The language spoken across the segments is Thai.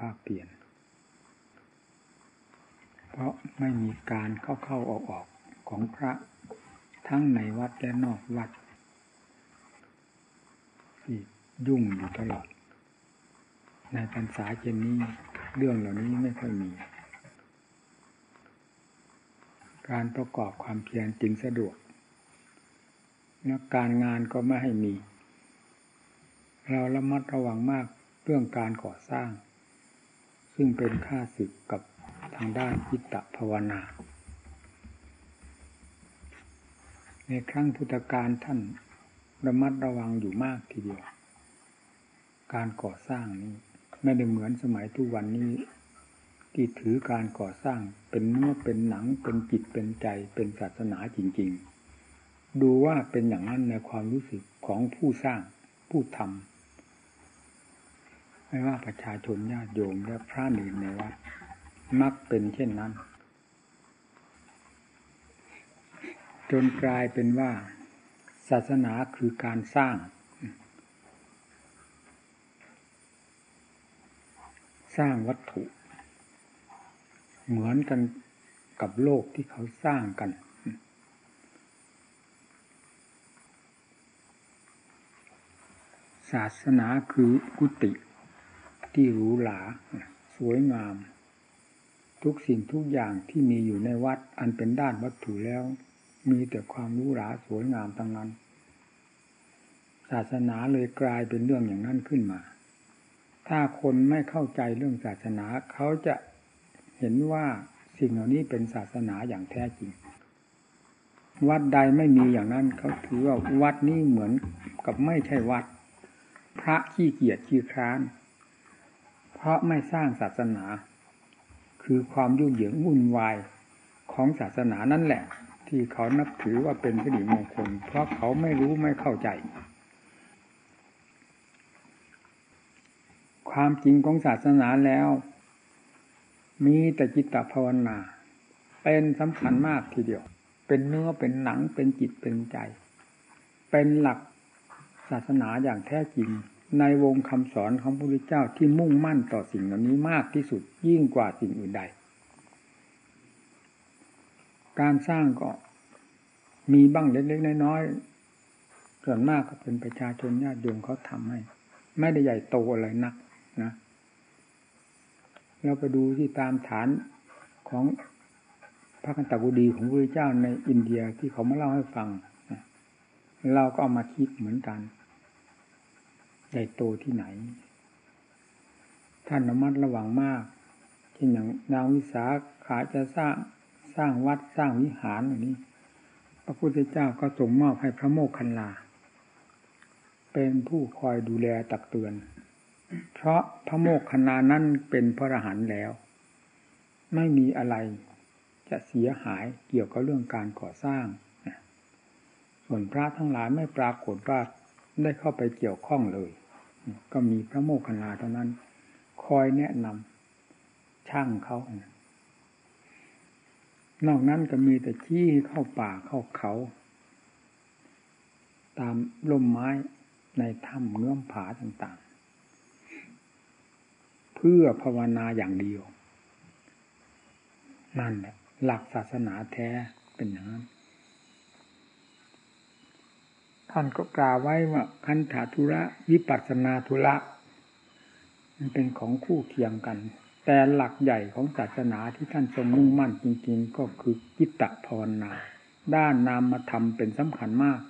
ภาคเปลี่ยน เพราะไม่มีการเข้าเข้าออกออกของพระทั้งในวัดและนอกวัดที่ยุ่งอยู่ตลอด ในพรรษาเจนนี้เรื่องเหล่านี้ไม่ค่อยมี การประกอบความเพียรจึงสะดวกและการงานก็ไม่ให้มี เราระมัดระวังมากเรื่องการก่อสร้าง ซึ่งเป็นค่าศึกกับทางด้านจิตตภาวนา ในครั้งพุทธกาลท่านระมัดระวังอยู่มากทีเดียว การก่อสร้างนี้ไม่ได้เหมือนสมัยทุกวันนี้ ที่ถือการก่อสร้างเป็นเนื้อเป็นหนังเป็นจิตเป็นใจเป็นศาสนาจริง ๆ ดูว่าเป็นอย่างนั้นในความรู้สึกของผู้สร้างผู้ทำ ไม่ว่าประชาชนญาติโยมและพระเนรในวัดมักเป็นเช่นนั้น จนกลายเป็นว่า ศาสนาคือการสร้าง สร้างวัตถุ เหมือนกันกับโลกที่เขาสร้างกันศาสนาคือกุฏิ ที่หรูหราสวยงาม ทุกสิ่งทุกอย่างที่มีอยู่ในวัด อันเป็นด้านวัตถุแล้ว มีแต่ความหรูหราสวยงามทั้งนั้น ศาสนาเลยกลายเป็นเรื่องอย่างนั้นขึ้นมา ถ้าคนไม่เข้าใจเรื่องศาสนาเขาจะเห็นว่าสิ่งเหล่านี้เป็นศาสนาอย่างแท้จริง วัดใดไม่มีอย่างนั้นเขาถือว่าวัดนี้เหมือนกับไม่ใช่วัด พระขี้เกียจขี้คร้าน เพราะไม่สร้างศาสนา คือความยุ่งเหยิงวุ่นวายของศาสนานั่นแหละ ที่เขานับถือว่าเป็นสิริมงคล เพราะเขาไม่รู้ไม่เข้าใจ ความจริงของศาสนาแล้ว มีแต่จิตตภาวนา เป็นสำคัญมากทีเดียว เป็นเนื้อเป็นหนังเป็นจิตเป็นใจ เป็นหลักศาสนาอย่างแท้จริง ในวงคำสอนของพระพุทธเจ้าที่มุ่งมั่นต่อสิ่งเหล่านี้มากที่สุดยิ่งกว่าสิ่งอื่นใด การสร้างก็มีบ้างเล็กๆน้อยๆส่วนมากก็เป็นประชาชนญาติโยมเขาทำให้ ไม่ได้ใหญ่โตอะไรนักนะเราไปดูที่ตามฐานของพระคันตกุดีของพระเจ้าในอินเดียที่เขามาเล่าให้ฟัง เราก็เอามาคิดเหมือนกัน ใหญ่โตที่ไหน ท่านระมัดระวังมากเช่นอย่างนางวิสาขาจะสร้างสร้างวัดสร้างวิหารอย่างนี้ พระพุทธเจ้าก็ส่งมอบให้พระโมคคัลลา เป็นผู้คอยดูแลตักเตือน เพราะพระโมกขณานั้นเป็นพระอรหันต์แล้ว ไม่มีอะไรจะเสียหายเกี่ยวกับเรื่องการก่อสร้าง ส่วนพระทั้งหลายไม่ปรากฏว่าได้เข้าไปเกี่ยวข้องเลย ก็มีพระโมคคัลลาเท่านั้น คอยแนะนำช่างเขานอกนั้นก็มีแต่ขี้เข้าป่าเข้าเขา ตามลมไม้ในถ้ำเงื่อมผาต่างๆ เพื่อภาวนาอย่างเดียว นั่นแหละหลักศาสนาแท้เป็นอย่างนั้น ท่านก็กล่าวไว้ว่าคันถาธุระ วิปัสนาธุระ มันเป็นของคู่เคียงกัน แต่หลักใหญ่ของศาสนาที่ท่านทรงมุ่งมั่นจริงๆ ก็คือกิตตภาวนา ด้านนามธรรมเป็นสำคัญมาก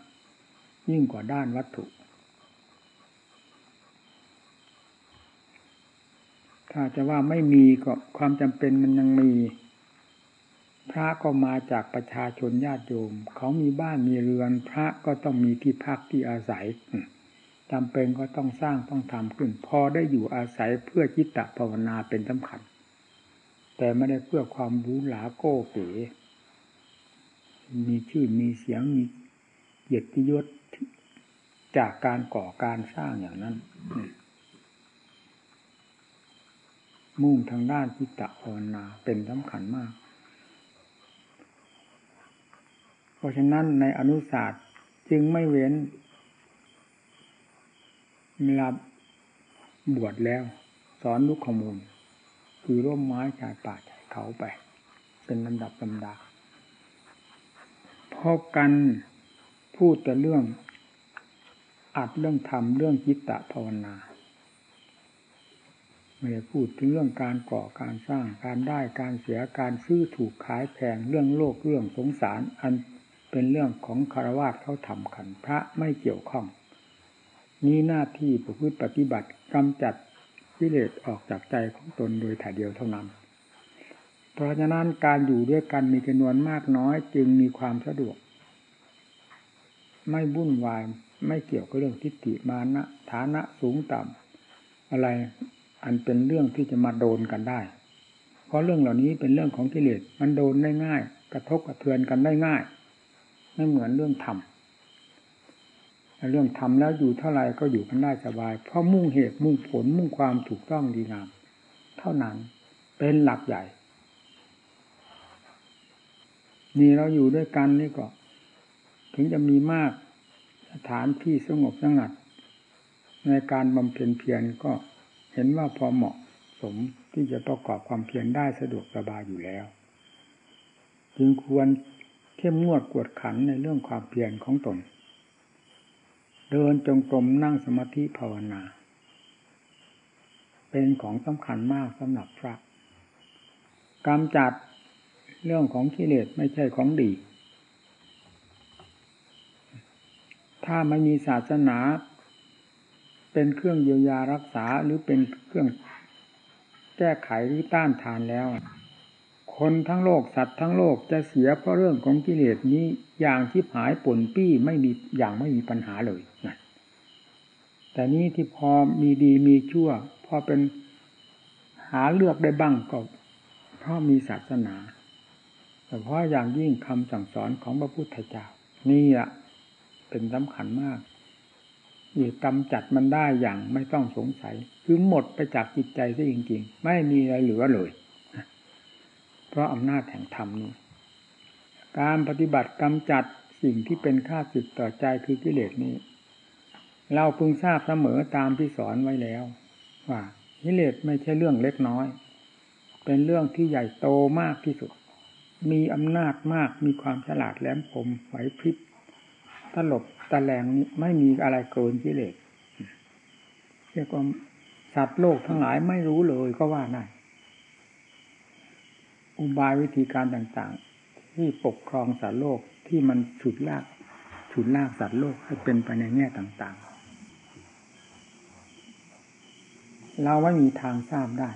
ยิ่งกว่าด้านวัตถุ ถ้าจะว่าไม่มีก็ความจำเป็นมันยังมี พระก็มาจากประชาชนญาติโยม เขามีบ้านมีเรือน พระก็ต้องมีที่พักที่อาศัยจำเป็นก็ต้องสร้างต้องทำขึ้น พอได้อยู่อาศัยเพื่อจิตตภาวนาเป็นสำคัญ แต่ไม่ได้เพื่อความบูหลาโก้เก๋มีชื่อมีเสียงมีเกียรติยศจากการก่อการสร้างอย่างนั้น มุ่งทางด้านจิตตภาวนาเป็นสำคัญมาก เพราะฉะนั้นในอนุศาสตร์จึงไม่เว้นเวลาบวชแล้ว สอนลูกขมูล คือร่มไม้ชายป่าชายเขาไป เป็นลำดับลำดาพบกันพูดแต่เรื่อง อัดเรื่องทำเรื่องจิตตะภาวนาไม่ได้พูดถึงเรื่องการก่อการสร้างการได้การเสียการซื้อถูกขายแพงเรื่องโลกเรื่องสงสารอัน เป็นเรื่องของคารวะเขาทำกันพระไม่เกี่ยวข้อง มีหน้าที่ประพฤติปฏิบัติกำจัดวิเลศออกจากใจของตนโดยถ่ายเดียวเท่านั้น เพราะฉะนั้นการอยู่ด้วยกันมีจำนวนมากน้อยจึงมีความสะดวก ไม่วุ่นวายไม่เกี่ยวกับเรื่องทิฏฐิมานะฐานะสูงต่ำอะไรอันเป็นเรื่องที่จะมาโดนกันได้ เพราะเรื่องเหล่านี้เป็นเรื่องของกิเลสมันโดนได้ง่าย กระทบกระเทือนกันได้ง่าย ไม่เหมือนเรื่องธรรมเรื่องทำแล้วอยู่เท่าไรก็อยู่กันได้สบาย เพราะมุ่งเหตุมุ่งผลมุ่งความถูกต้องดีงาม เท่านั้นเป็นหลักใหญ่ นี่เราอยู่ด้วยกันนี่ก็ ถึงจะมีมากสถานที่สงบสงัด ในการบำเพ็ญเพียรก็เห็นว่าพอเหมาะสมที่จะประกอบความเพียรได้สะดวกสบายอยู่แล้ว จึงควร เข้มงวดกวดขันในเรื่องความเพียรของตน เดินจงกรมนั่งสมาธิภาวนา เป็นของสำคัญมากสำหรับพระกำจัดเรื่องของกิเลสไม่ใช่ของดี ถ้าไม่มีศาสนา เป็นเครื่องเยียวยารักษาหรือเป็นเครื่องแก้ไขหรือต้านทานแล้ว คนทั้งโลกสัตว์ทั้งโลกจะเสียเพราะเรื่องของกิเลสนี้อย่างที่หายปนปี้ไม่มีอย่างไม่มีปัญหาเลยนะแต่นี้ที่พอมีดีมีชั่ว พอเป็นหาเลือกได้บ้างก็เพราะมีศาสนาแต่เพราะอย่างยิ่งคำสั่งสอนของพระพุทธเจ้านี่อะเป็นสำคัญมากอีกกำจัดมันได้อย่างไม่ต้องสงสัย คือหมดไปจากจิตใจซะจริงๆ ไม่มีอะไรเหลือเลย เพราะอำนาจแห่งธรรมนี้ การปฏิบัติกำจัดสิ่งที่เป็นข้าศึกต่อใจคือกิเลสนี้ เราพึงทราบเสมอตามที่สอนไว้แล้ว ว่ากิเลสไม่ใช่เรื่องเล็กน้อย เป็นเรื่องที่ใหญ่โตมากที่สุด มีอำนาจมากมีความฉลาดแหลมคมไหวพริบตลบตะแลงนี้ไม่มีอะไรเกินกิเลสเรียกว่าสัตว์โลกทั้งหลายไม่รู้เลยก็ว่าได้ อุบายวิธีการต่างๆ ที่ปกครองสัตว์โลกที่มันฉุดลากฉุดลากสัตว์โลกให้เป็นไปในแง่ต่างๆ เราไม่มีทางทราบได้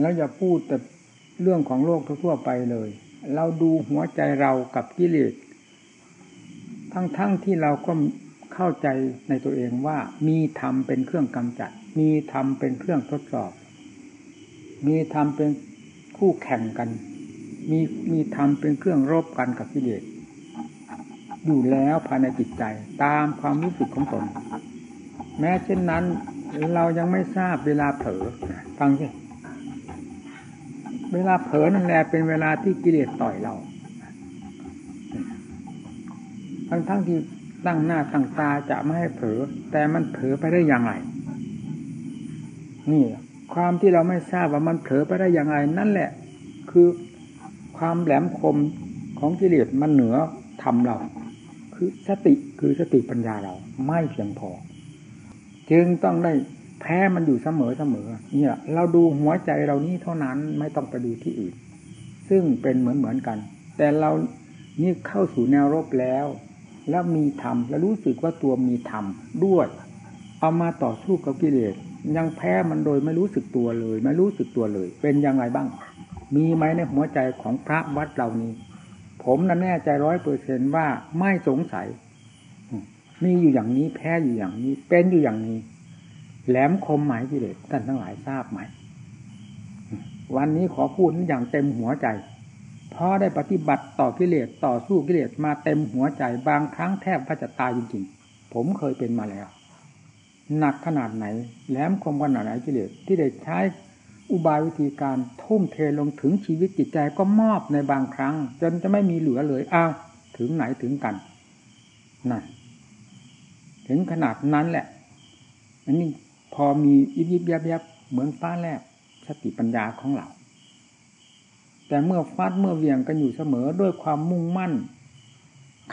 แล้วอย่าพูดแต่เรื่องของโลกทั่วไปเลย เราดูหัวใจเรากับกิเลสทั้งๆทที่เราก็เข้าใจในตัวเองว่ามีธรรมเป็นเครื่องกำจัด มีธรรมเป็นเครื่องทดสอบ มีธรรมเป็น คู่แข่งกัน มีมีธรรมเป็นเครื่องรบกันกับกิเลสอยู่แล้วภายในจิตใจตามความรู้สึกของตน แม้เช่นนั้นเรายังไม่ทราบเวลาเผลอฟังสิเวลาเผลอนั่นแหละเป็นเวลาที่กิเลสต่อยเราทั้งทั้งที่ตั้งหน้าตั้งตาจะไม่ให้เผลอแต่มันเผลอไปได้อย่างไร นี่ ความที่เราไม่ทราบว่ามันเผลอไปได้อย่างไรนั่นแหละ คือความแหลมคมของกิเลสมันเหนือทำเรา คือสติคือสติปัญญาเราไม่เพียงพอ จึงต้องได้แพ้มันอยู่เสมอเสมอเนี่ย เราดูหัวใจเรานี้เท่านั้นไม่ต้องไปดูที่อื่น ซึ่งเป็นเหมือนเหมือนกัน แต่เรานี่เข้าสู่แนวรบแล้ว แล้วมีธรรมและรู้สึกว่าตัวมีธรรมด้วย เอามาต่อสู้กับกิเลส ยังแพ้มันโดยไม่รู้สึกตัวเลย ไม่รู้สึกตัวเลย เป็นยังไงบ้าง มีไหมในหัวใจของพระวัดเหล่านี้ ผมนั้นแน่ใจร้อยเปอร์เซนว่าไม่สงสัยมีอยู่อย่างนี้แพ้อยู่อย่างนี้ เป็นอยู่อย่างนี้ แหลมคมหมายกิเลสท่านทั้งหลายทราบไหม วันนี้ขอพูดอย่างเต็มหัวใจเพราะได้ปฏิบัติต่อกิเลสต่อสู้กิเลสมาเต็มหัวใจบางครั้งแทบว่าจะตายจริงๆ ผมเคยเป็นมาแล้ว หนักขนาดไหน แหลมคมขนาดไหนกิเลสที่ได้ใช้อุบายวิธีการทุ่มเทลงถึงชีวิตจิตใจก็มอบในบางครั้ง จนจะไม่มีเหลือเลยอ้าวถึงไหนถึงกันนั่นถึงขนาดนั้นแหละ อันนี้พอมียิบยิบยับยับเหมือนฟ้าแลบสติปัญญาของเรา แต่เมื่อฟาดเมื่อเวียงกันอยู่เสมอด้วยความมุ่งมั่น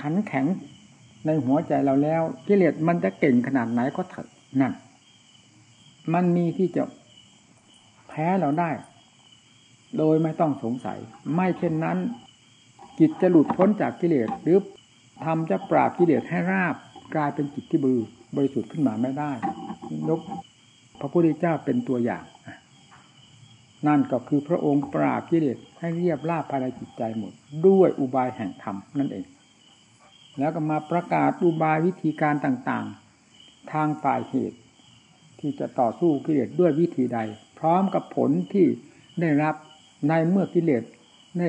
ขันแข็งในหัวใจเราแล้วกิเลสมันจะเก่งขนาดไหนก็เถอะ นั่น มันมีที่จะแพ้เราได้ โดยไม่ต้องสงสัย ไม่เช่นนั้นจิตจะหลุดพ้นจากกิเลสหรือทำจะปราบกิเลสให้ราบ กลายเป็นจิตที่บือบริสุทธิ์ขึ้นมาไม่ได้ยกพระพุทธเจ้าเป็นตัวอย่างนั่นก็คือพระองค์ปราบกิเลสให้เรียบราบภายในจิตใจหมด ด้วยอุบายแห่งธรรมนั่นเอง แล้วก็มาประกาศอุบายวิธีการต่างๆ ทางฝ่ายเหตุ ที่จะต่อสู้กิเลสด้วยวิธีใด พร้อมกับผลที่ได้รับในเมื่อกิเลสได้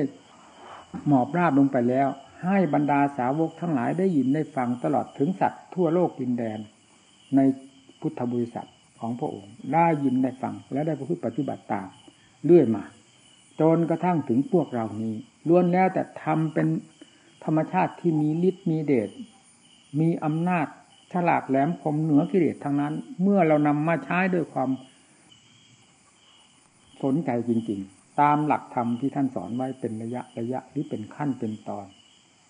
หมอบราบลงไปแล้ว ให้บรรดาสาวกทั้งหลายได้ยินได้ฟังตลอดถึงสัตว์ทั่วโลกดินแดน ในพุทธบริษัทของพระองค์ ได้ยินได้ฟังและได้ประพฤติปฏิบัติตามเรื่อยมาจนกระทั่งถึงพวกเรานี้ล้วนแล้วแต่ทำเป็นธรรมชาติที่มีฤทธิ์มีเดชมีอำนาจ ฉลาดแหลมคมเหนือกิเลสทั้งนั้น เมื่อเรานำมาใช้ด้วยความสนใจจริง ๆ ตามหลักธรรมที่ท่านสอนไว้เป็นระยะระยะหรือเป็นขั้นเป็นตอน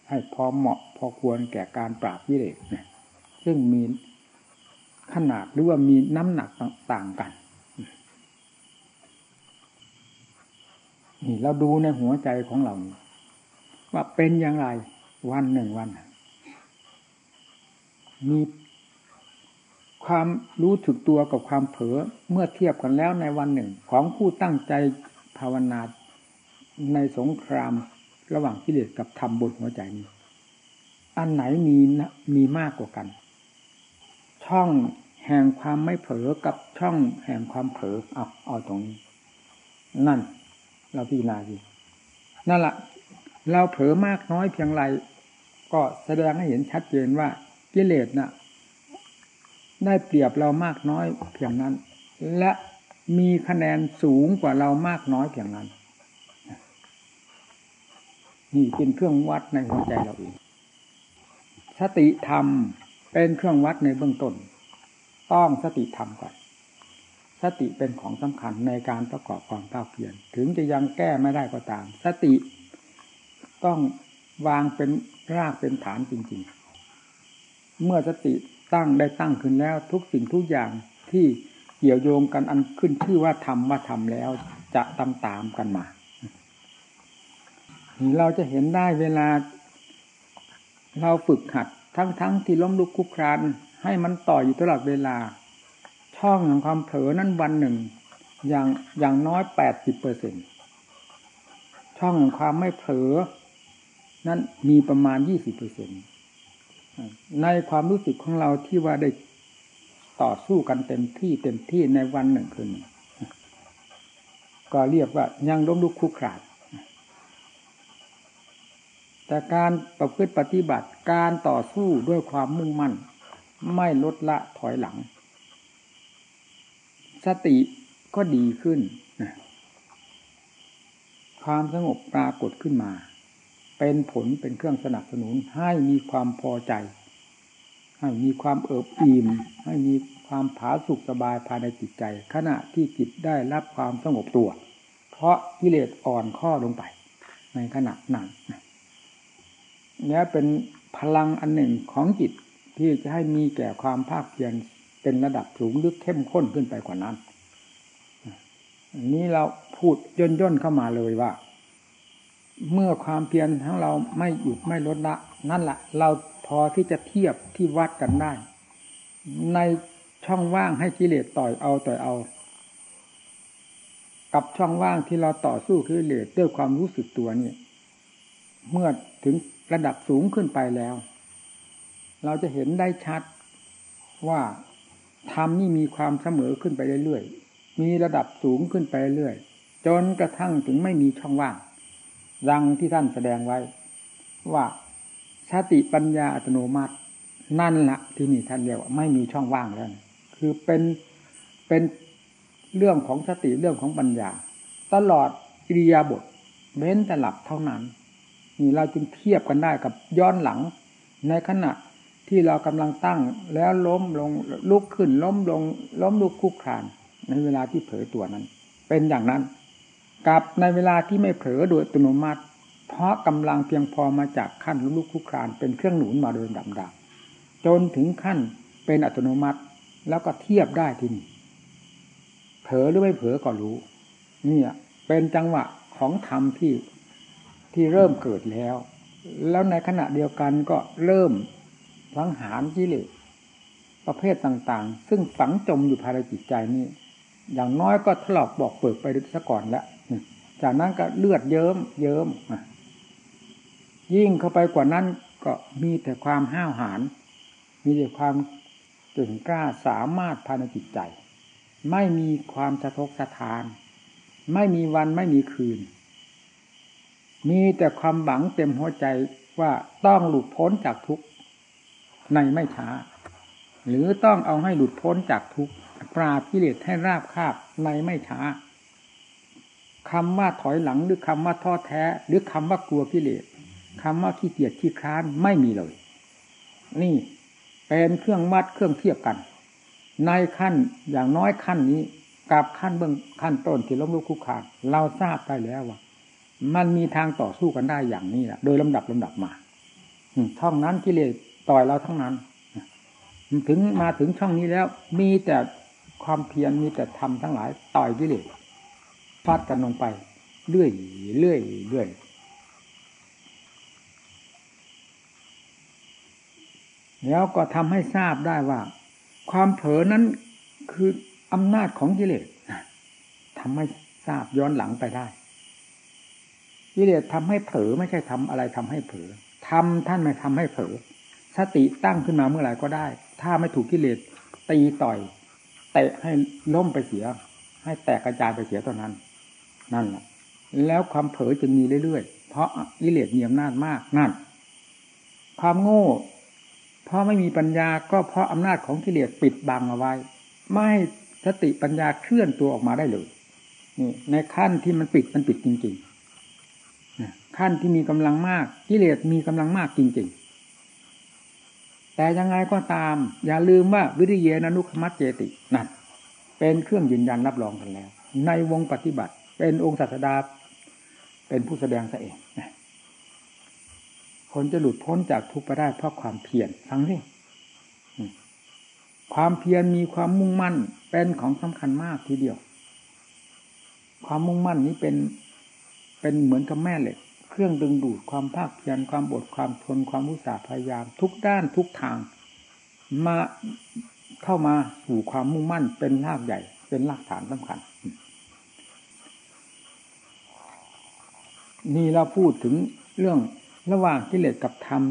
ให้พอเหมาะพอควรแก่การปราบวิเลศเนี่ยซึ่งมีขนาดหรือว่ามีน้ำหนักต่างกัน นี่เราดูในหัวใจของเราว่าเป็นอย่างไรวันหนึ่งวัน มีความรู้ถึกตัวกับความเผลอเมื่อเทียบกันแล้วในวันหนึ่ง ของผู้ตั้งใจภาวนาในสงครามระหว่างกิเลสกับธรรมบนหัวใจนี้ อันไหนมีมีมากกว่ากัน ช่องแห่งความไม่เผลอกับช่องแห่งความเผลอเอาเอาตรงนี้ นั่น เราพิจารณาดีนั่นแหละเราเผลอมากน้อยเพียงไรก็แสดงให้เห็นชัดเจนว่า กิเลสนะ่ะ ได้เปรียบเรามากน้อยเพียงนั้น และมีคะแนนสูงกว่าเรามากน้อยเพียงนั้น นี่เป็นเครื่องวัดในหัวใจเราเองสติธรรมเป็นเครื่องวัดในเบื้องต้น ต้องสติธรรมก่อนสติเป็นของสำคัญในการประกอบความภาคเพียรถึงจะยังแก้ไม่ได้ก็ตาม สติต้องวางเป็นรากเป็นฐานจริง ๆ เมื่อสติตั้งได้ตั้งขึ้นแล้ว ทุกสิ่งทุกอย่างที่เกี่ยวโยงกันอันขึ้นชื่อว่าทำว่าทำแล้วจะตามตามกันมาเราจะเห็นได้เวลา เราฝึกหัด ทั้งๆทที่ล้มลุกคุกครานให้มันต่ออยู่ตลอดเวลา ช่องของความเผลอนั้นวันหนึ่ง อย่างอย่างน้อยแปดสิบเปอร์เซ็นช่องของความไม่เผลอนั้นมีประมาณยี่สิบเปอร์เซ็นต์ ในความรู้สึกของเราที่ว่าได้ต่อสู้กันเต็มที่เต็มที่ในวันหนึ่งคืนก็เรียกว่ายังล้มลุกคุกขาด แต่การประพฤติปฏิบัติการต่อสู้ด้วยความมุ่งมั่น ไม่ลดละถอยหลัง สติก็ดีขึ้น ความสงบปรากฏขึ้นมา เป็นผลเป็นเครื่องสนับสนุนให้มีความพอใจ ให้มีความเอิบอิ่ม ให้มีความผาสุกสบายภายในจิตใจ ขณะที่จิตได้รับความสงบตัว เพราะกิเลสอ่อนข้อลงไป ในขณะนั้นนี้เป็นพลังอันหนึ่งของจิตที่จะให้มีแก่ความภาคเพียรเป็นระดับสูงลึกเข้มข้นขึ้นไปกว่านั้น นี้เราพูดย่นย่นเข้ามาเลยว่า เมื่อความเพียรทั้งเราไม่หยุดไม่ลดละ นั่นแหละเราพอที่จะเทียบที่วัดกันได้ ในช่องว่างให้กิเลสต่อยเอาต่อยเอา กับช่องว่างที่เราต่อสู้กิเลสด้วยความรู้สึกตัวนี่เมื่อถึงระดับสูงขึ้นไปแล้ว เราจะเห็นได้ชัดว่าธรรมนี่มีความเสมอขึ้นไปเรื่อยๆมีระดับสูงขึ้นไปเรื่อยจนกระทั่งถึงไม่มีช่องว่าง ดังที่ท่านแสดงไว้ ว่าสติปัญญาอัตโนมัติ นั่นละที่นี่ท่านเรียกว่าไม่มีช่องว่างแล้ว คือเป็นเป็นเรื่องของสติเรื่องของปัญญา ตลอดอิริยาบถเว้นแต่หลับเท่านั้น นี่เราจึงเทียบกันได้กับย้อนหลัง ในขณะที่เรากำลังตั้งแล้วล้มลงลุกขึ้นล้มลงล้มลุกคุกคานในเวลาที่เผยตัวนั้น เป็นอย่างนั้น กับในเวลาที่ไม่เผลอโดยอัตโนมัติ เพราะกำลังเพียงพอมาจากขั้นลุกคุกครานเป็นเครื่องหนุนมาโดยลำดับจนถึงขั้นเป็นอัตโนมัติแล้วก็เทียบได้ทีนี้เผลอหรือไม่เผลอก็รู้นี่เป็นจังหวะของธรรมที่ที่เริ่มเกิดแล้ว แล้วในขณะเดียวกันก็เริ่มสังหารกิเลสประเภทต่าง ๆ ซึ่งฝังจมอยู่ภายในจิตใจนี้ อย่างน้อยก็ถลอกบอกเปิดไปซะก่อนแล้ว จากนั้นก็เลือดเยิ้มเยิ้มยิ่งเข้าไปกว่านั้นก็มีแต่ความห้าวหาญมีแต่ความเก่งกล้าสามารถภายในจิตใจ ไม่มีความสะทกสะทาน ไม่มีวันไม่มีคืน มีแต่ความหวังเต็มหัวใจว่าต้องหลุดพ้นจากทุกข์ในไม่ช้า หรือต้องเอาให้หลุดพ้นจากทุกข์ปราบกิเลสให้ราบคาบในไม่ช้า คำว่าถอยหลังหรือคำว่าท้อแท้ หรือคำว่ากลัวกิเลสคำว่าขี้เกียจขี้ค้านไม่มีเลย นี่เป็นเครื่องวัดเครื่องเทียบกัน ในขั้นอย่างน้อยขั้นนี้กับขั้นเบื้องขั้นต้นที่ล้มลุกคุกคานเราทราบได้แล้วว่า มันมีทางต่อสู้กันได้อย่างนี้แหละโดยลำดับลำดับมาท่องนั้นกิเลสต่อยเราทั้งนั้นถึงมาถึงช่องนี้แล้ว มีแต่ความเพียรมีแต่ธรรมทั้งหลายต่อยกิเลสาดกันลงไป เรื่อยเรื่อยเรื่อยแล้วก็ทำให้ทราบได้ว่า ความเผลอนั้นคืออำนาจของกิเลสทำให้ทราบย้อนหลังไปได้กิเลสทำให้เผลอไม่ใช่ทำอะไรทำให้เผลอทำท่านไม่ทำให้เผลอสติตั้งขึ้นมาเมื่อไหร่ก็ได้ ถ้าไม่ถูกกิเลสตีต่อยเตะให้ล้มไปเสีย ให้แตกกระจายไปเสียเท่านั้น นั่นแหละแล้วความเผลอจึงมีเรื่อยๆ เพราะกิเลสมีอำนาจมากนั่น ความโง่ เพราะไม่มีปัญญาก็เพราะอำนาจของกิเลสปิดบังเอาไว้ ไม่ให้สติปัญญาเคลื่อนตัวออกมาได้เลยนี่ในขั้นที่มันปิดมันปิดจริงๆขั้นที่มีกำลังมากกิเลสมีกำลังมากจริง ๆ แต่ยังไงก็ตาม อย่าลืมว่าวิริยนานุขมัตเจตินั่นเป็นเครื่องยืนยันรับรองกันแล้ว ในวงปฏิบัติ เป็นองค์ศาสดา เป็นผู้แสดงเสเองคนจะหลุดพ้นจากทุกข์ไปได้เพราะความเพียรฟังสิความเพียรมีความมุ่งมั่นเป็นของสำคัญมากทีเดียว ความมุ่งมั่นนี้เป็นเป็นเหมือนกับแม่เหล็กเครื่องดึงดูดความภาคเพียรความอดความทนความอุตสาห์พยายาม ทุกด้านทุกทาง มาเข้ามาสู่ความมุ่งมั่นเป็นรากใหญ่ เป็นรากฐานสำคัญ นี่เราพูดถึงเรื่องระหว่างกิเลสกับธรรม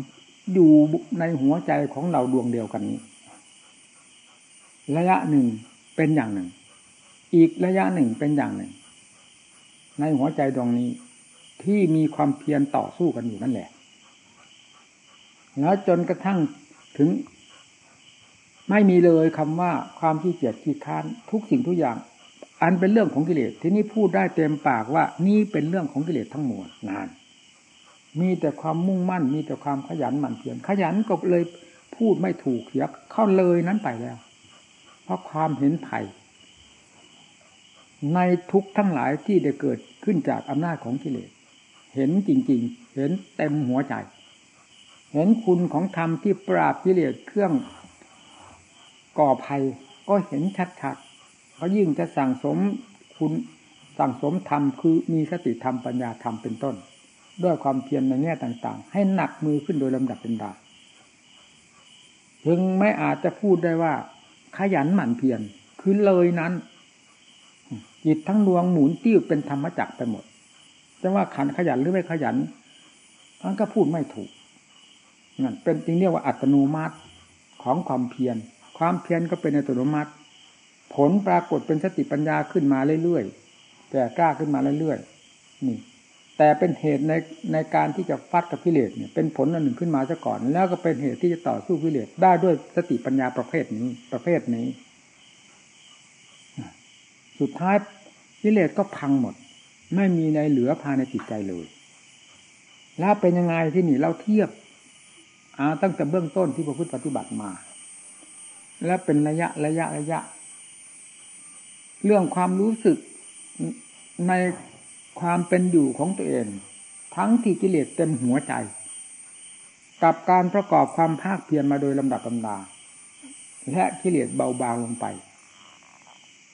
อยู่ในหัวใจของเราดวงเดียวกันนี้ ระยะหนึ่งเป็นอย่างหนึ่ง อีกระยะหนึ่งเป็นอย่างหนึ่ง ในหัวใจดวงนี้ที่มีความเพียรต่อสู้กันอยู่นั่นแหละ แล้วจนกระทั่งถึง ไม่มีเลยคำว่าความขี้เกียจขี้ค้านทุกสิ่งทุกอย่าง อันเป็นเรื่องของกิเลสที่นี่พูดได้เต็มปากว่านี่เป็นเรื่องของกิเลสทั้งมวลนาน มีแต่ความมุ่งมั่น มีแต่ความขยันหมั่นเพียรขยันก็เลยพูดไม่ถูกเสียเข้าเลยนั้นไปแล้ว เพราะความเห็นไผ่ในทุกทั้งหลายที่ได้เกิดขึ้นจากอำนาจของกิเลสเห็นจริง ๆ เห็นเต็มหัวใจ เห็นคุณของธรรมที่ปราบกิเลสเครื่องก่อภัยก็เห็นชัดๆ เขายิ่งจะสั่งสมคุณสั่งสมธรรมคือมีสติธรรมปัญญาธรรมเป็นต้น ด้วยความเพียรในแง่ต่างๆ ให้หนักมือขึ้นโดยลำดับเป็นดาถึงไม่อาจจะพูดได้ว่า ขยันหมั่นเพียรคือเลยนั้นจิตทั้งดวงหมุนติ้วเป็นธรรมจักไปหมดจะว่าขันขยันหรือไม่ขยันมันก็พูดไม่ถูกนั่นเป็นจริงเรียกว่าอัตโนมัติของความเพียรความเพียรก็เป็นอัตโนมัติ ผลปรากฏเป็นสติปัญญาขึ้นมาเรื่อยๆแต่กล้าขึ้นมาเรื่อยๆนี่ แต่เป็นเหตุในในการที่จะฟัดกับกิเลสเนี่ยเป็นผลอันหนึ่งขึ้นมาซะก่อน แล้วก็เป็นเหตุที่จะต่อสู้กิเลสได้ด้วยสติปัญญาประเภทนี้ ประเภทนี้ สุดท้ายกิเลสก็พังหมด ไม่มีในเหลือภายในจิตใจเลย แล้วเป็นยังไงที่นี่เราเทียบอาตั้งแต่เบื้องต้นที่พระพุทธปฏิบัติมา และเป็นระยะระยะระยะ เรื่องความรู้สึกในความเป็นอยู่ของตัวเอง ทั้งที่กิเลสเต็มหัวใจ กับการประกอบความภาคเพียรมาโดยลำดับลำดา และกิเลสเบาบางลงไป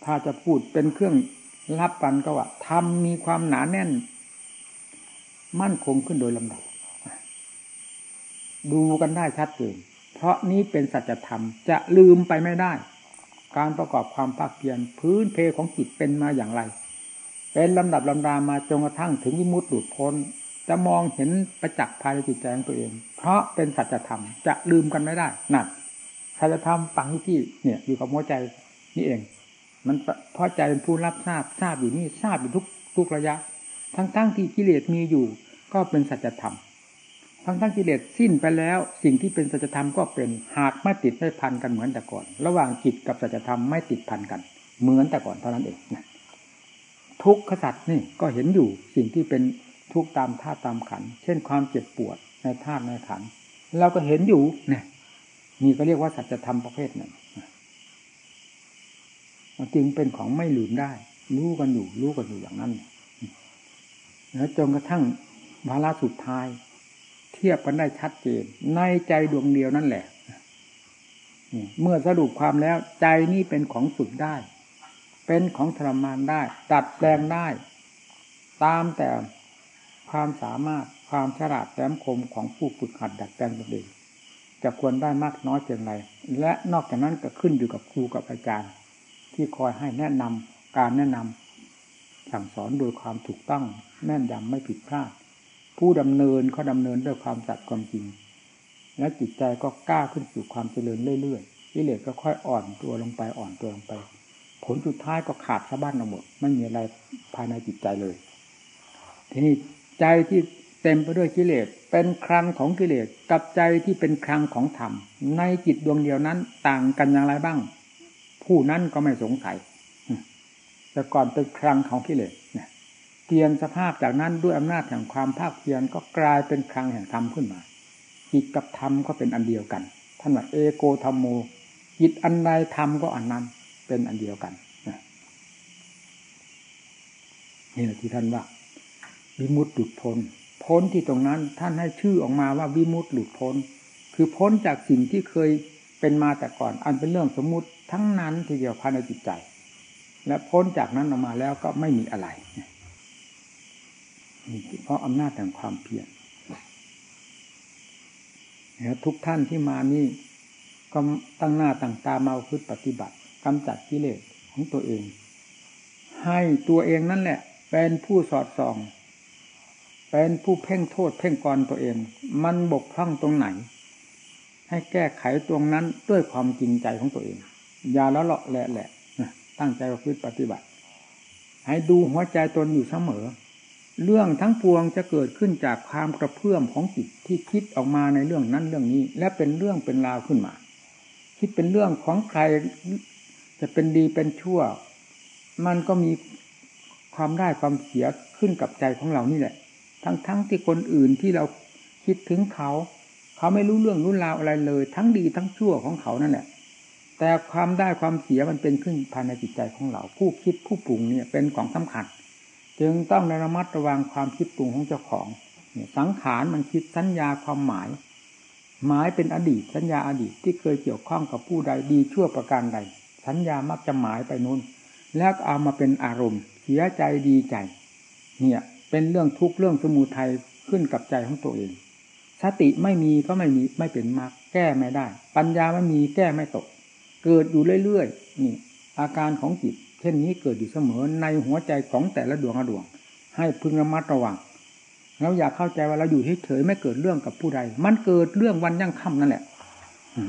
ถ้าจะพูดเป็นเครื่องรับกันก็ว่าทำมีความหนาแน่น มั่นคงขึ้นโดยลำดับ ดูกันได้ชัดเจนเพราะนี้เป็นสัจธรรมจะลืมไปไม่ได้ การประกอบความภาคเพียรพื้นเพของจิตเป็นมาอย่างไร เป็นลำดับลำดามาจนกระทั่งถึงยิมุตหลุดพ้น จะมองเห็นประจักษ์ภายในจิตใจของตัวเอง เพราะเป็นสัจธรรมจะลืมกันไม่ได้นั่นสัจธรรมฝังที่เนี่ยอยู่กับหัวใจนี่เอง มันเพราะใจเป็นผู้รับทราบทราบอยู่นี่ทราบอยู่ทุกทุกระยะ ทั้งๆทที่กิเลสมีอยู่ ก็เป็นสัจธรรม ทั้งทั้งกิเลสสิ้นไปแล้ว สิ่งที่เป็นสัจธรรมก็เป็นหากไม่ติดไม่พันกันเหมือนแต่ก่อน ระหว่างจิตกับสัจธรรมไม่ติดพันกัน เหมือนแต่ก่อนเท่านั้นเองนะทุกขสัตว์นี่ก็เห็นอยู่สิ่งที่เป็นทุกตามธาตุตามขัน เช่นความเจ็บปวดในธาตุในขัน เราก็เห็นอยู่เนี่ยนี่ก็เรียกว่าสัจธรรมประเภทหนึ่งจริงเป็นของไม่ลืมได้ รู้กันอยู่ รู้กันอยู่อย่างนั้นแล้วจนกระทั่งวาระสุดท้าย เทียบกันได้ชัดเจน ในใจดวงเดียวนั่นแหละเมื่อสรุปความแล้วใจนี้เป็นของสุดได้ เป็นของทรมานได้ ตัดแปลงได้ ตามแต่ความสามารถความฉลาดแหลมคมของผู้ฝึกหัดดัดแปลงตนเองจะควรได้มากน้อยเพียงไรและนอกจากนั้นก็ขึ้นอยู่กับครูกับอาจารย์ ที่คอยให้แนะนำการแนะนำสั่งสอนโดยความถูกต้องแม่นยำไม่ผิดพลาด ผู้ดำเนินเขาดำเนินด้วยความจัดความจริง และจิตใจก็กล้าขึ้นสู่ความเจริญเรื่อยๆกิเลสก็ค่อยอ่อนตัวลงไปอ่อนตัวลงไป ผลสุดท้ายก็ขาดสะบั้นหมดไม่มีอะไรภายในจิตใจเลย ทีนี้ใจที่เต็มไปด้วยกิเลสเป็นครังของกิเลสกับใจที่เป็นครังของธรรม ในจิตดวงเดียวนั้น ต่างกันอย่างไรบ้าง ผู้นั้นก็ไม่สงสัยแต่ก่อนเป็นครังของกิเลส เนี่ยเปลี่ยนสภาพจากนั้นด้วยอำนาจแห่งความภาคเพียรก็กลายเป็นคลังแห่งธรรมขึ้นมาจิตกับธรรมก็เป็นอันเดียวกันท่านว่าเอโกธรรมโมจิตอันใดธรรมก็อันนั้นเป็นอันเดียวกันนี่แหละที่ท่านว่า วิมุตติหลุดพ้นพ้นที่ตรงนั้นท่านให้ชื่อออกมาว่าวิมุตติหลุดพ้น คือพ้นจากสิ่งที่เคยเป็นมาแต่ก่อน อันเป็นเรื่องสมมุติทั้งนั้นที่เกี่ยวพันในจิตใจ และพ้นจากนั้นออกมาแล้วก็ไม่มีอะไร เพราะอำนาจแห่งความเพียรทุกท่านที่มานี่ก็ตั้งหน้าตั้งตามาพึ่ปฏิบัติกำจัดกิเลสของตัวเอง ให้ตัวเองนั่นแหละ เป็นผู้สอดส่อง เป็นผู้เพ่งโทษเพ่งกรตัวเอง มันบกพร่องตรงไหน ให้แก้ไขตรงนั้นด้วยความจริงใจของตัวเอง อย่าแล้วเลาะแหละแหละตั้งใจประพฤติปฏิบัติ ให้ดูหัวใจตนอยู่เสมอ เรื่องทั้งปวงจะเกิดขึ้นจากความกระเพื่อมของจิตที่คิดออกมาในเรื่องนั้นเรื่องนี้ และเป็นเรื่องเป็นราวขึ้นมา คิดเป็นเรื่องของใครจะเป็นดีเป็นชั่ว มันก็มีความได้ความเสียขึ้นกับใจของเรานี่แหละ ทั้งทั้งที่คนอื่นที่เราคิดถึงเขา เขาไม่รู้เรื่องรู้ราวอะไรเลย ทั้งดีทั้งชั่วของเขานั่นแหละ แต่ความได้ความเสียมันเป็นขึ้นภายในจิตใจของเรา ผู้คิดผู้ปรุงเนี่ยเป็นของสำคัญ จึงต้องระมัดระวังความคิดปรุงของเจ้าของ สังขารมันคิดสัญญาความหมาย หมายเป็นอดีต สัญญาอดีตที่เคยเกี่ยวข้องกับผู้ใดดีชั่วประการใด สัญญามักจะหมายไปนู้น แล้วเอามาเป็นอารมณ์เสียใจดีใจ เนี่ยเป็นเรื่องทุกข์เรื่องสมุทัยขึ้นกับใจของตัวเอง สติไม่มีก็ไม่มีไม่เป็นมากแก้ไม่ได้ ปัญญาไม่มีแก้ไม่ตก เกิดอยู่เรื่อยๆนี่อาการของจิต ช่นนี้เกิดอยู่เสมอในหัวใจของแต่ละดวงดวง ให้พึงระมัดระวังแล้วอยากเข้าใจว่าเราอยู่เฉยไม่เกิดเรื่องกับผู้ใด มันเกิดเรื่องวันยั่งค่ำนั่นแหละ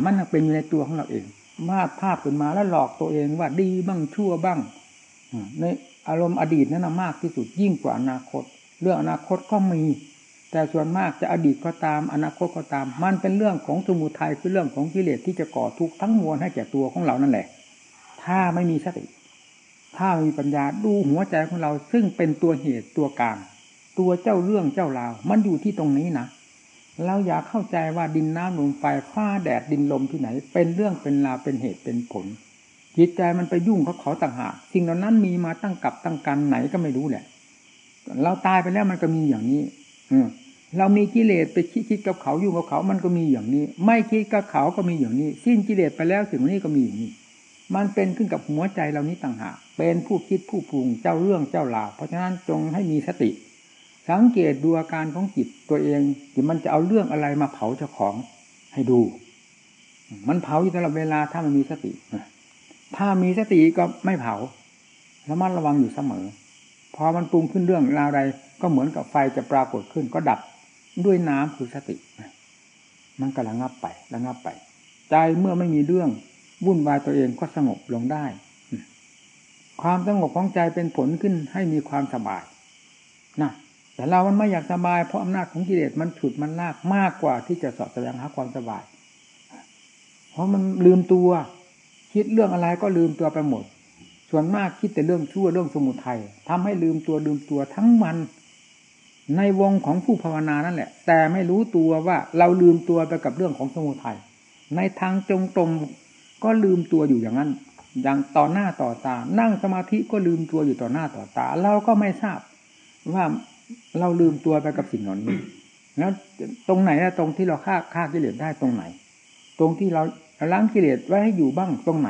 มันเป็นอยู่ในตัวของเราเองมาภาพขึ้นมาแล้วหลอกตัวเองว่าดีบ้างชั่วบ้างในอารมณ์อดีตนั้นมากที่สุดยิ่งกว่าอนาคต เรื่องอนาคตก็มี แต่ส่วนมากจะอดีตก็ตาม อนาคตก็ตาม มันเป็นเรื่องของสมุทัยคือเรื่องของกิเลสที่จะก่อทุกข์ทั้งมวลให้แก่ตัวของเรานั่นแหละ ถ้าไม่มีสติ ถ้ามีปัญญาดูหัวใจของเรา ซึ่งเป็นตัวเหตุตัวการตัวเจ้าเรื่องเจ้าราว มันอยู่ที่ตรงนี้นะเราอยากเข้าใจว่าดินน้ำลมไฟฟ้าแดดดินลมที่ไหน เป็นเรื่องเป็นราวเป็นเหตุเป็นผล จิตใจมันไปยุ่งเขาเขาต่างหากสิ่งเหล่านั้นมีมาตั้งกับตั้งกันไหนก็ไม่รู้แหละ เราตายไปแล้วมันก็มีอย่างนี้ อืเรามีกิเลสไปคิดคิดกับเขายุ่งกับเขามันก็มีอย่างนี้ ไม่คิดกับเขาก็มีอย่างนี้ สิ้นกิเลสไปแล้วสิ่งนี้ก็มีอย่างนี้ มันเป็นขึ้นกับหัวใจเรานี้ต่างหากเป็นผู้คิดผู้ปรุงเจ้าเรื่องเจ้าราวเพราะฉะนั้นจงให้มีสติ สังเกตดูอาการของจิตตัวเองที่มันจะเอาเรื่องอะไรมาเผาเจ้าของให้ดู มันเผาอยู่ตลอดเวลาถ้ามันมีสติถ้ามีสติก็ไม่เผาแล้วมันระวังอยู่เสมอ พอมันปรุงขึ้นเรื่องราวใดก็เหมือนกับไฟจะปรากฏขึ้นก็ดับด้วยน้ำคือสติ มันก็ระงับไประงับไป ใจเมื่อไม่มีเรื่อง วุ่นวายตัวเองก็สงบลงได้ ความสงบของใจเป็นผลขึ้นให้มีความสบายนะแต่เรามันไม่อยากสบายเพราะอำนาจของกิเลสมันฉุดมันลากมากกว่าที่จะสอดแสดงหาความสบาย เพราะมันลืมตัว คิดเรื่องอะไรก็ลืมตัวไปหมด ส่วนมากคิดแต่เรื่องชั่วเรื่องสมุทัยทำให้ลืมตัวลืมตัวทั้งมันในวงของผู้ภาวนานั่นแหละ แต่ไม่รู้ตัวว่าเราลืมตัวไปกับเรื่องของสมุทัยในทางจงตรง ก็ลืมตัวอยู่อย่างนั้น อย่างต่อหน้าต่อตา นั่งสมาธิก็ลืมตัวอยู่ต่อหน้าต่อตา เราก็ไม่ทราบว่าเราลืมตัวไปกับสิ่งเหล่านี้แล้วตรงไหนนะตรงที่เราฆ่าฆ่ากิเลสได้ตรงไหน ตรงที่เราล้างกิเลสไว้ให้อยู่บ้างตรงไหน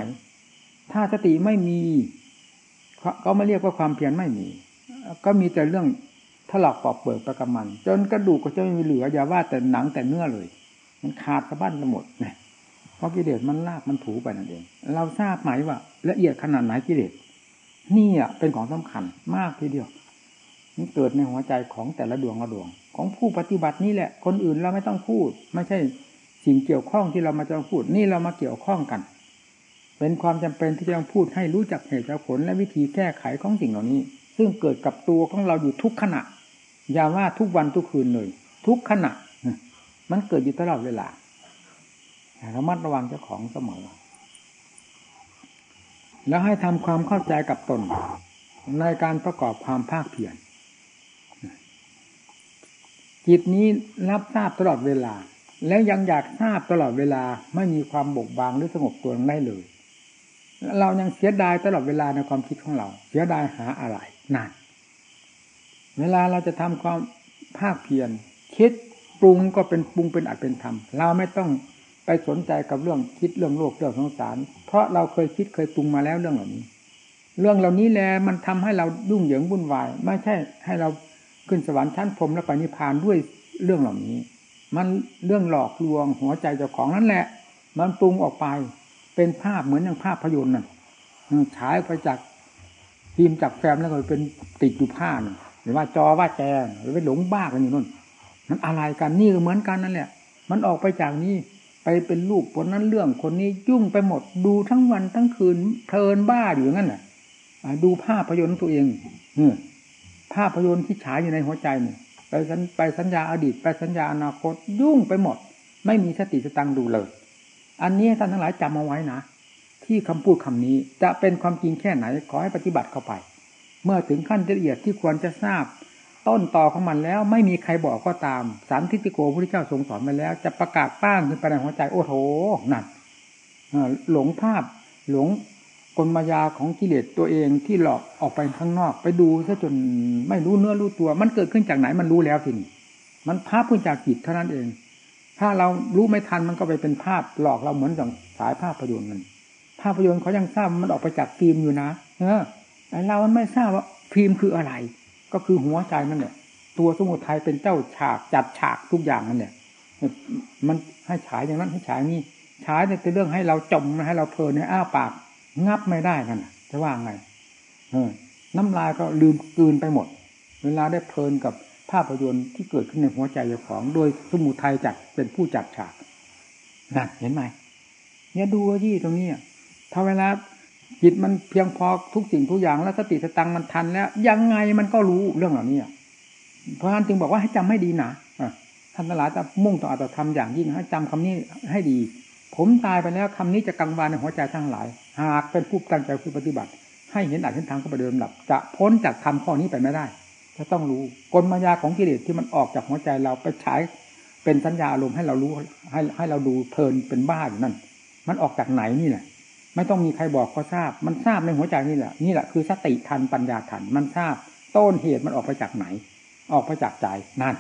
ถ้าสติไม่มีก็ไม่เรียกว่าความเพียรไม่มี ก็มีแต่เรื่องถลอกปอกเปิดประกำมัน จนกระดูกก็จะไม่มีเหลืออย่าว่าแต่หนังแต่เนื้อเลย มันขาดสะบั้นไปหมดเนี่ย เพราะกิเลสมันลากมันถูไปนั่นเอง เราทราบไหมว่า ละเอียดขนาดไหนกิเลสนี่อะเป็นของสำคัญมากทีเดียวมันเกิดในหัวใจของแต่ละดวงละดวง ของผู้ปฏิบัตินี่แหละ คนอื่นเราไม่ต้องพูด ไม่ใช่สิ่งเกี่ยวข้องที่เรามาจะพูด นี่เรามาเกี่ยวข้องกัน เป็นความจำเป็นที่จะต้องพูดให้รู้จักเหตุผลและวิธีแก้ไขของสิ่งเหล่านี้ ซึ่งเกิดกับตัวของเราอยู่ทุกขณะอย่าว่าทุกวันทุกคืนเลย ทุกขณะ มันเกิดอยู่ตลอดเวลา ระมัดระวังเจ้าของเสมอ แล้วให้ทำความเข้าใจกับตน ในการประกอบความภาคเพียรจิตนี้รับทราบตลอดเวลา แล้วยังอยากทราบตลอดเวลาไม่มีความบกบางหรือสงบตัวได้เลย เรายังเสียดายตลอดเวลาในความคิดของเรา เสียดายหาอะไรนั่นเวลาเราจะทำความภาคเพียรคิดปรุงก็เป็นปรุงเป็นอัดเป็นธรรมเราไม่ต้อง ไปสนใจกับเรื่องคิดเรื่องโลกเรื่องสงสาร เพราะเราเคยคิดเคยปรุงมาแล้วเรื่องเหล่านี้ เรื่องเหล่านี้แหละมันทำให้เรายุ่งเหยิงวุ่นวาย ไม่ใช่ ให้เราขึ้นสวรรค์ชั้นพรมแล้วไปนิพพานด้วยเรื่องเหล่านี้ มันเรื่องหลอกลวงหัวใจเจ้าของนั่นแหละ มันปรุงออกไป เป็นภาพเหมือนอย่างภาพพยนตร์น่ะฉายไปจากฟิล์มจากแฟมแล้วก็เป็นติดอยู่ผ้าหรือว่าจอว่าแจหรือไปหลงบ้ากันอยู่นู่น มันอะไรกันนี่ก็เหมือนกันนั่นแหละ มันออกไปจากนี้ ไปเป็นรูปคนนั้นเรื่องคนนี้ยุ่งไปหมดดูทั้งวันทั้งคืนเพลินบ้าอยู่งั้นน่ะดูภาพยนตร์ตัวเองเอภาพยนตร์ที่ฉายอยู่ในหัวใจเนี่ยไปสัญไปสัญญาอดีต ไปสัญญาอนาคต ยุ่งไปหมด ไม่มีสติสตังดูเลย อันนี้ท่านทั้งหลายจำเอาไว้นะที่คำพูดคำนี้จะเป็นความจริงแค่ไหนขอให้ปฏิบัติเข้าไป เมื่อถึงขั้นละเอียดที่ควรจะทราบ ต้นต่อของมันแล้ว ไม่มีใครบอกก็ตาม สารทิฏฐิโกพระเจ้าทรงสอนมาแล้ว จะประกาศป้างขึ้นไปในหัวใจโอ้โหนั่นหลงภาพหลงกลมายาของกิเลสตัวเองที่หลอกออกไปข้างนอก ไปดูซะจนไม่รู้เนื้อรู้ตัว มันเกิดขึ้นจากไหนมันรู้แล้วทีนี้มันภาพขึ้นจากจิตเท่านั้นเอง ถ้าเรารู้ไม่ทันมันก็ไปเป็นภาพหลอกเราเหมือนอย่างสายภาพยนตร์นั่นภาพยนตร์เขายังทราบมันออกไปจากฟิล์มอยู่นะ เออไอเรามันไม่ทราบว่าพิมพ์คืออะไร ก็คือหัวใจนั่นแหละตัวสมุทัยเป็นเจ้าฉากจัดฉากทุกอย่างนั่นแหละมันให้ฉายอย่างนั้นให้ฉายนี่ฉายแต่เรื่องให้เราจมให้เราเพลินให้อ้าปาก งับไม่ได้กันจะว่าไงเออน้ำลายก็ลืมกืนไปหมด เวลาได้เพลินกับภาพยนตร์ที่เกิดขึ้นในหัวใจเจ้าของ โดยสมุทัยจัดเป็นผู้จัดฉากนั่นเห็นไหมเนี่ยดูยี่ตรงนี้ถ้าเวลา จิตมันเพียงพอทุกสิ่งทุกอย่างแล้วสติสตังมันทันแล้ว ยังไงมันก็รู้เรื่องเหล่านี้เพราะฉะนั้นจึงบอกว่าให้จำให้ดีนะท่านตลาดจะมุ่งต่ออัตธรรมอย่างยิ่งให้จำคำนี้ให้ดี ผมตายไปแล้วคำนี้จะกังวานในหัวใจทั้งหลาย หากเป็นผู้ตั้งใจผู้ปฏิบัติ ให้เห็นอัตเห็นทางก็ไปเดิมหลับ จะพ้นจากธรรมข้อนี้ไปไม่ได้จะต้องรู้กลมายาของกิเลสที่มันออกจากหัวใจเราไปฉายเป็นสัญญาอารมณ์ให้เรารู้ให้ให้เราดูเพลินเป็นบ้าอยู่นั่นมันออกจากไหนนี่แหละ ไม่ต้องมีใครบอกก็ทราบ มันทราบในหัวใจนี่แหละนี่แหละคือสติทันปัญญาทันมันทราบ ต้นเหตุมันออกไปจากไหน ออกไปจากใจนั่น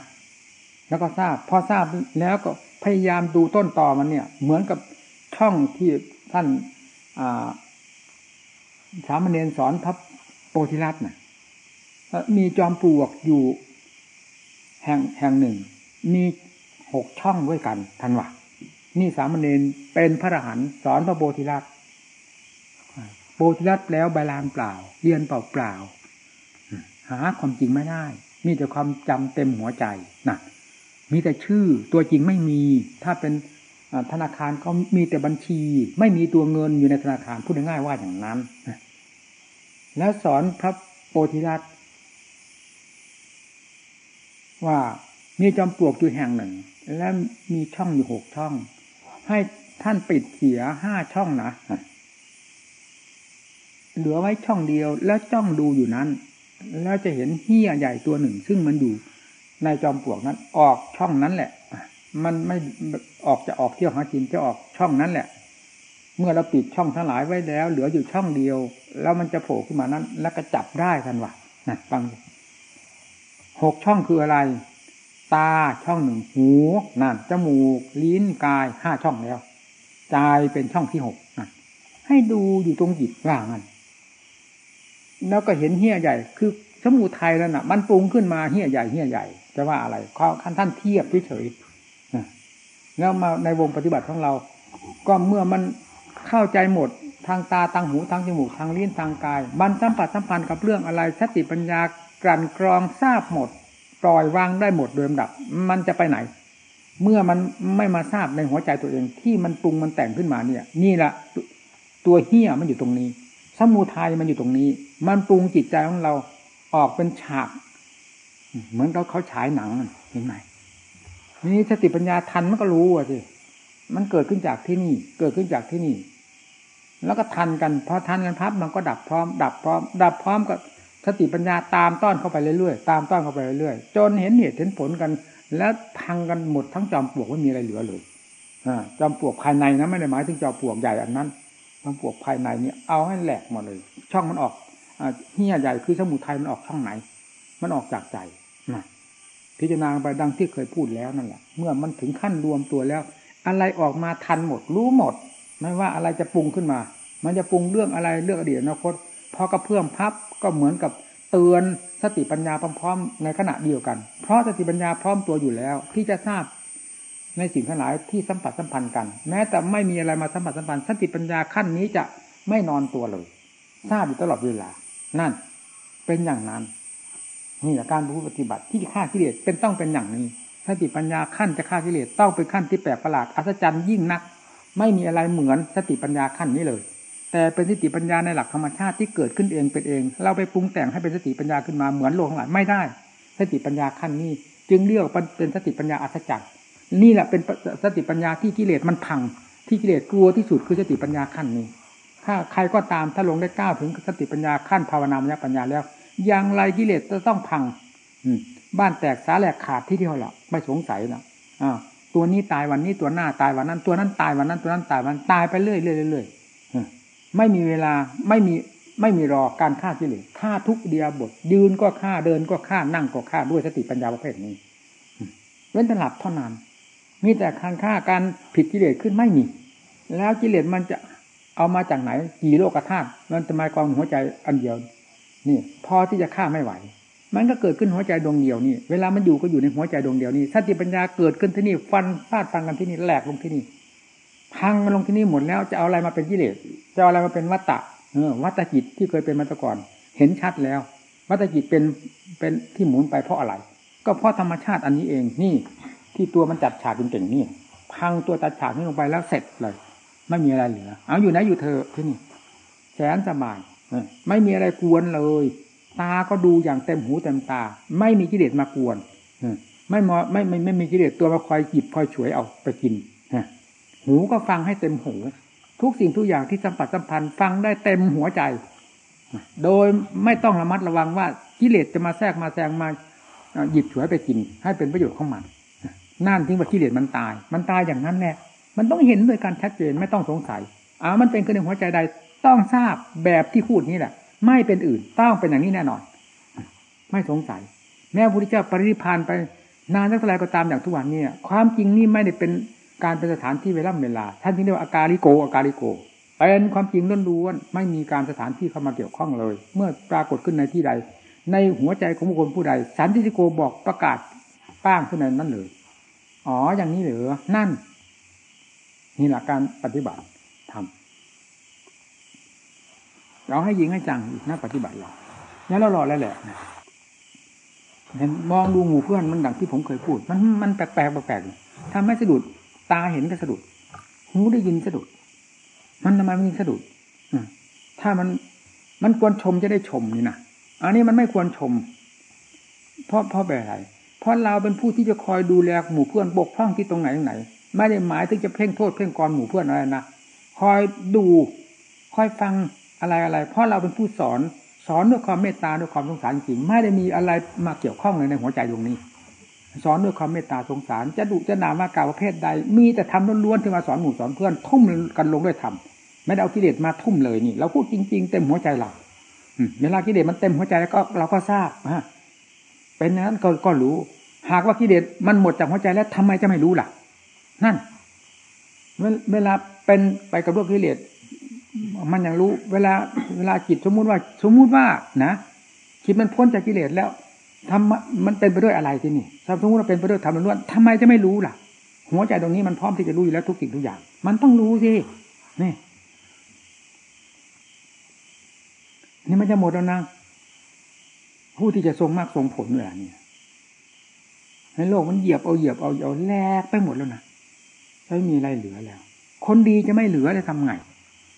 แล้วก็ทราบ พอทราบแล้วก็พยายามดูต้นตอมันเนี่ย เหมือนกับช่องที่ท่านสามเณรสอนพระโพธิรัตน์น่ะมีจอมปลวกอยู่ แห่งแห่งหนึ่ง มีหกช่องด้วยกันทันวะนี่สามเณรเป็นพระอรหันต์สอนพระโพธิรัตน์ โพธิรัตน์แล้วใบลานเปล่า เรียนเปล่าเปล่าหาความจริงไม่ได้ มีแต่ความจำเต็มหัวใจนะมีแต่ชื่อตัวจริงไม่มี ถ้าเป็นธนาคารก็มีแต่บัญชี ไม่มีตัวเงินอยู่ในธนาคารพูดง่ายๆว่าอย่างนั้นแล้วสอนพระโพธิรัตว่ามีจอมปลวกอยู่แห่งหนึ่ง และมีช่องอยู่หกช่อง ให้ท่านปิดเสียห้าช่องนะ เหลือไว้ช่องเดียวแล้วจ้องดูอยู่นั้น แล้วจะเห็นเหี้ยใหญ่ตัวหนึ่ง ซึ่งมันอยู่ในจอมปลวกนั้น ออกช่องนั้นแหละมันไม่ออกจะออกเที่ยวหากินจะออกช่องนั้นแหละ เมื่อเราปิดช่องทั้งหลายไว้แล้ว เหลืออยู่ช่องเดียว แล้วมันจะโผล่ขึ้นมานั้น แล้วก็จับได้ทันวะนะฟังหกช่องคืออะไร ตาช่องหนึ่งหูนั่นจมูก ลิ้นกายห้าช่องแล้วใจเป็นช่องที่หกนั่นให้ดูอยู่ตรงจิตว่างั้น แล้วก็เห็นเหี้ยใหญ่ คือสมุทัยแล้วน่ะ มันปรุงขึ้นมาเหี้ยใหญ่เหี้ยใหญ่จะว่าอะไรข้อขั้นท่านเทียบเฉยแล้วมาในวงปฏิบัติของเรา ก็เมื่อมันเข้าใจหมดทางตาทางหูทางจมูกทางลิ้นทางกาย มันสัมผัสสัมพันธ์กับเรื่องอะไรสติปัญญากลั่นกรองทราบหมดปล่อยวางได้หมดโดยลำดับ มันจะไปไหน เมื่อมันไม่มาทราบในหัวใจตัวเองที่มันปรุงมันแต่งขึ้นมาเนี่ย นี่แหละตัวเฮี้ยมันอยู่ตรงนี้ สมุทัยมันอยู่ตรงนี้ มันปรุงจิตใจของเราออกเป็นฉาก เหมือนเขาเขาฉายหนังเห็นไหมนี่สติปัญญาทันมันก็รู้อะสิมันเกิดขึ้นจากที่นี่ เกิดขึ้นจากที่นี่ แล้วก็ทันกันพอทันกันพับมันก็ดับพร้อม ดับพร้อม ดับพร้อมกับสติปัญญาตามต้อนเข้าไปเรื่อยๆตามต้อนเข้าไปเรื่อยๆจนเห็นเหตุเห็นผลกัน แล้วพังกันหมดทั้งจอมปลวกไม่มีอะไรเหลือเลยอจอมปลวกภายในนะไม่ได้หมายถึงจอมปลวกใหญ่อันนั้น จอมปวกภายในเนี่ยเอาให้แหลกหมดเลย ช่องมันออกอเฮี้ยใหญ่คือสมุทัยมันออกช่องไหน มันออกจากใจนะพิจารณาไปดังที่เคยพูดแล้วนั่นแหละเมื่อมันถึงขั้นรวมตัวแล้ว อะไรออกมาทันหมด รู้หมด ไม่ว่าอะไรจะปรุงขึ้นมา มันจะปรุงเรื่องอะไรเรื่องอดีตอนาคตพอกระเพื่อมพับก็เหมือนกับเตือนสติปัญญาพร้อมๆในขณะเดียวกัน เพราะสติปัญญาพร้อมตัวอยู่แล้ว ที่จะทราบ ในสิ่งทั้งหลายที่สัมผัสสัมพันธ์กัน แม้แต่ไม่มีอะไรมาสัมผัสสัมพันธ์สติปัญญาขั้นนี้จะไม่นอนตัวเลย ทราบอยู่ตลอดเวลา นั่น เป็นอย่างนั้นนี่แหละการรู้ปฏิบัติที่ฆ่ากิเลสเป็นต้องเป็นอย่างนี้สติปัญญาขั้นจะฆ่ากิเลสต้องเป็นขั้นที่แปลกประหลาดอัศจรรย์ยิ่งนัก ไม่มีอะไรเหมือนสติปัญญาขั้นนี้เลย แต่เป็นสติปัญญาในหลักธรรมชาติที่เกิดขึ้นเองเป็นเอง เราไปปรุงแต่งให้เป็นสติปัญญาขึ้นมาเหมือนโลกทั้งหลายไม่ได้ สติปัญญาขั้นนี้ จึงเรียกเป็นสติปัญญาอัศจรรย์ นี่แหละเป็นสติปัญญาที่กิเลสมันพัง ที่กิเลสกลัวที่สุดคือสติปัญญาขั้นนี้ ถ้าใครก็ตามถ้าลงได้ก้าวถึงสติปัญญาขั้นภาวนามยปัญญาแล้ว อย่างไรกิเลสจะต้องพังบ้านแตกสาแหลกขาดที่เดียวหรอกไม่สงสัยนะอ่าตัวนี้ตายวันนี้ตัวหน้าตายวันนั้น ตัวนั้นตายวันนั้น ตัวนั้นตายวันตายไปเรื่อยเรื่อยเรื่อยไม่มีเวลาไม่มีไม่มีรอการฆ่ากิเลสฆ่าทุกเดียบท ยืนก็ฆ่าเดินก็ฆ่านั่งก็ฆ่าด้วยสติปัญญาประเภทนี้ เว้นแต่หลับเท่านั้น มีแต่การฆ่าการผิดกิเลสขึ้นไม่มี แล้วกิเลสมันจะเอามาจากไหนกี่โลกธาตุมันจะมาความหัวใจอันเดียวนี่ พอที่จะฆ่าไม่ไหว มันก็เกิดขึ้นหัวใจดวงเดียวนี่ เวลามันอยู่ก็อยู่ในหัวใจดวงเดียวนี่สติปัญญาเกิดขึ้นที่นี่ฟันฟาดฟังกันที่นี่แหลกลงที่นี่พังลงที่นี่หมดแล้วจะเอาอะไรมาเป็นกิเลสจะเอาอะไรมาเป็นวัตตะเออวัตจิตที่เคยเป็นมาต่ก่อน เห็นชัดแล้ว วัตจิตเป็นเป็นที่หมุนไปเพราะอะไร ก็เพราะธรรมชาติอันนี้เองนี่ ที่ตัวมันจัดฉากเก่งๆนี่พังตัวตัดฉากนี้ลงไปแล้วเสร็จเลย ไม่มีอะไรเหลือเอาอยู่ไหนอยู่เธอที่นี่แสนสบายไม่มีอะไรกวนเลย ตาก็ดูอย่างเต็มหูเต็มตา ไม่มีกิเลสมากวนไม่มอไม่ไม่ไม่มีกิเลสตัวมาคอยจิบคอยฉวยเอาไปกินหูก็ฟังให้เต็มหู ทุกสิ่งทุกอย่างที่สัมผัสสัมพันธ์ฟังได้เต็มหัวใจ โดยไม่ต้องระมัดระวังว่ากิเลสจะมาแทรกมาแซงมาหยิบฉวยไปกิน ให้เป็นประโยชน์ของมัน นั่นทิ้งว่ากิเลสมันตาย มันตายอย่างนั้นแน่มันต้องเห็นโดยการชัดเจนไม่ต้องสงสัยอ่ามันเป็นขึ้นในหัวใจใดต้องทราบแบบที่พูดนี้แหละ ไม่เป็นอื่นต้องเป็นอย่างนี้แน่นอน ไม่สงสัย แม้พระพุทธเจ้าปรินิพานไปนานสักเท่าไรก็ตามอย่างทุกวันนี้ความจริงนี่ไม่ได้เป็นการเป็นสถานที่เวลาเวลา ท่านที่เรียกว่าอาการิโกอาการิโกเป็นความจริงล้วนๆไม่มีการสถานที่เข้ามาเกี่ยวข้องเลย เมื่อปรากฏขึ้นในที่ใด ในหัวใจของบุคคลผู้ใดสันติโกบอกประกาศป้างขึ้นในนั้นเลย อ๋ออย่างนี้เหรอนั่น นี่หลักการปฏิบัติทำเราให้ยิงให้จังอีกนักปฏิบัติเราเนี่ยเรารอแล้วแหละเห็นมองดูหมู่เพื่อนมันดังที่ผมเคยพูด มันมันแปลกแปลกแปลกทำให้สะดุดตาเห็นก็สะดุดหูได้ยินสะดุด มันทำไมมันสะดุดถ้ามันมันควรชมจะได้ชมนี่นะอันนี้มันไม่ควรชม เพราะเพราะแบบไร เพราะเราเป็นผู้ที่จะคอยดูแลหมู่เพื่อนบกพร่องที่ตรงไหนตรงไหน ไม่ได้หมายถึงจะเพ่งโทษเพ่งกรหมู่เพื่อนอะไรนะคอยดูคอยฟังอะไรอะไร เพราะเราเป็นผู้สอนสอนด้วยความเมตตาด้วยความสงสารจริงไม่ได้มีอะไรมาเกี่ยวข้องเลยในหัวใจดวงนี้ สอนด้วยความเมตตาสงสาร จะดุจะด่ามากล่าวประเภทใด มีแต่ทำล้วนๆที่มาสอนหมู่สอนเพื่อนทุ่มกันลงด้วยธรรมไม่ได้เอากิเลสมาทุ่มเลยนี่ เราพูดจริง ๆ เต็มหัวใจเราเวลากิเลสมันเต็มหัวใจแล้วก็เราก็ทราบฮะ เป็นนั้นก็ก็รู้ หากว่ากิเลสมันหมดจากหัวใจแล้วทำไมจะไม่รู้ล่ะ นั่น เวลาเป็นไปกับเรื่องกิเลสมันยังรู้ เวลา เวลาจิตสมมุติว่า สมมุติว่านะจิตมันพ้นจากกิเลสแล้วทำมันเป็นไปด้วยอะไรที่นี่สมมติว่าเป็นไปด้วยธรรมล้วนทำไมจะไม่รู้ล่ะ หัวใจตรงนี้มันพร้อมที่จะรู้อยู่แล้วทุกสิ่งทุกอย่าง มันต้องรู้สินี่นี่มันจะหมดแล้วนะ ผู้ที่จะทรงมากทรงผลเวลานี้ในโลกมันเหยียบเอาเหยียบเอาเอาแลกไปหมดแล้วนะไม่มีอะไรเหลือแล้ว คนดีจะไม่เหลือเลยทำไง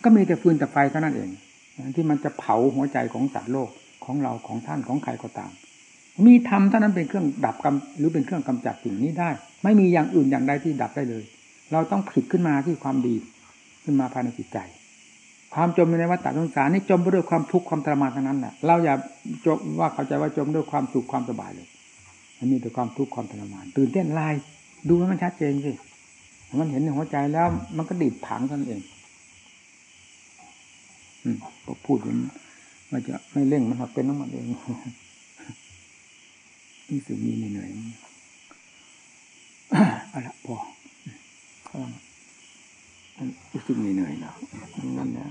ก็มีแต่ฟืนแต่ไฟเท่านั้นเองที่มันจะเผาหัวใจของสัตว์โลกของเราของท่านของใครก็ตาม มีธรรมเท่านั้นเป็นเครื่องดับกรรมหรือเป็นเครื่องกำจัดสิ่งนี้ได้ ไม่มีอย่างอื่นอย่างใดที่ดับได้เลย เราต้องผลิตขึ้นมาที่ความดีขึ้นมาภายในจิตใจ ความจมในวัฏฏะสงสารนี่จมไปด้วยความทุกข์ความทรมานทั้งนั้นแหละเราอย่าจมว่าเข้าใจว่าจมด้วยความสุขความสบายเลยมันมีแต่ความทุกข์ความทรมาน ตื่นเต้นลาย ดูให้มันชัดเจนสิมันเห็นในหัวใจแล้ว มันก็ดีดผังกันเองอืมพูดมันจะไม่เร่งมันเป็นน้ำมันเองนี่สึกมีเหนื่อยเอาละพอรู้สึกเหนื่อยแล้วนั่นแหละ